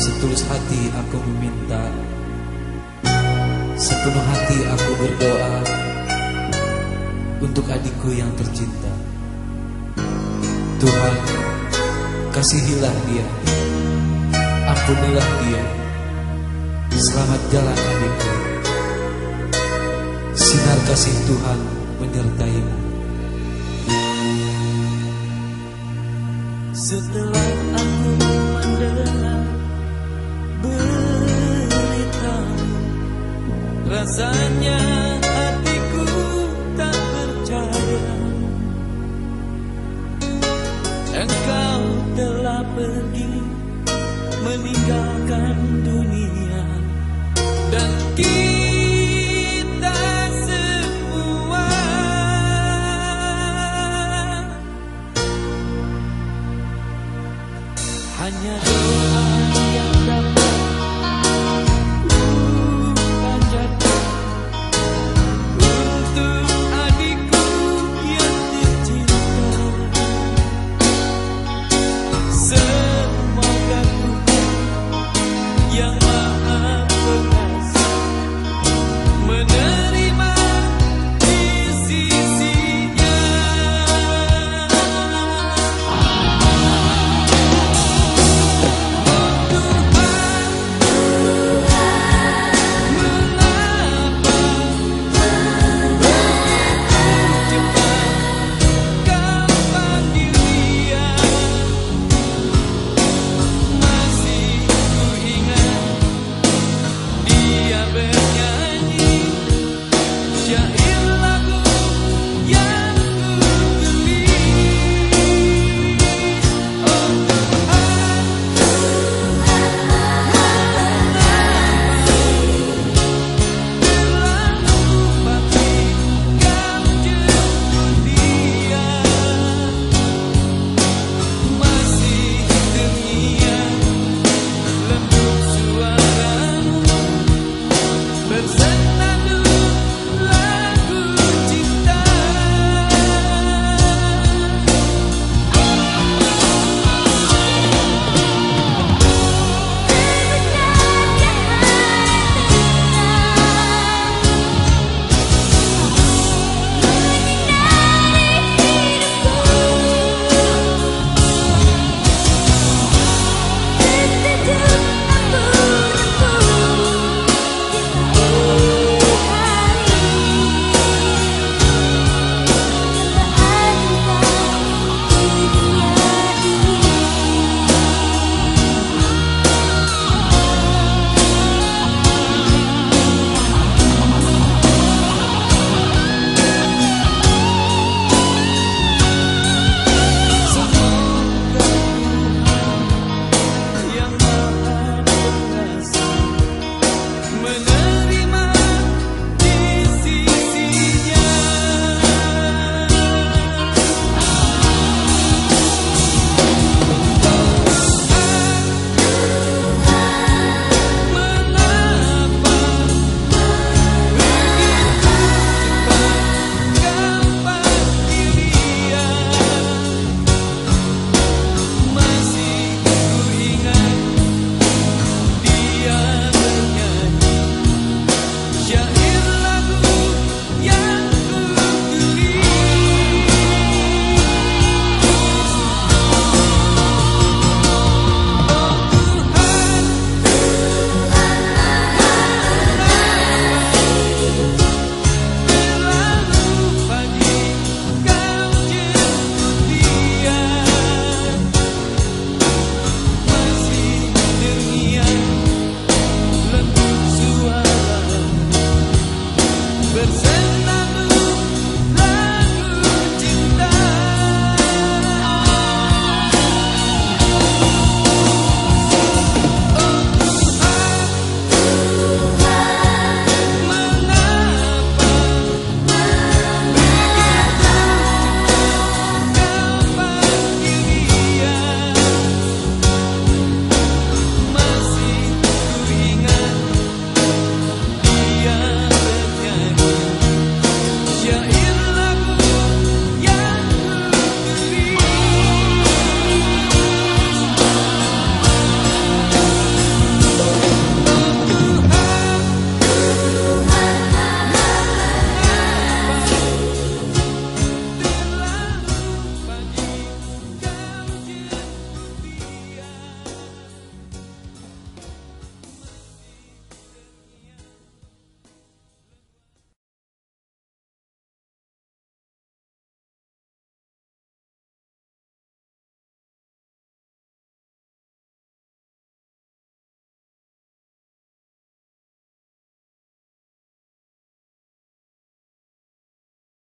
Setulus hati aku meminta Sepenuh hati aku berdoa Untuk adikku yang tercinta. Tuhan Kasihilah dia Ampunilah dia. Selamat jalan adikku. Sinar kasih Tuhan menyertaimu Setelah aku mendengar berita Rasanya hatiku tak percaya. Engkau telah pergi meninggalkan send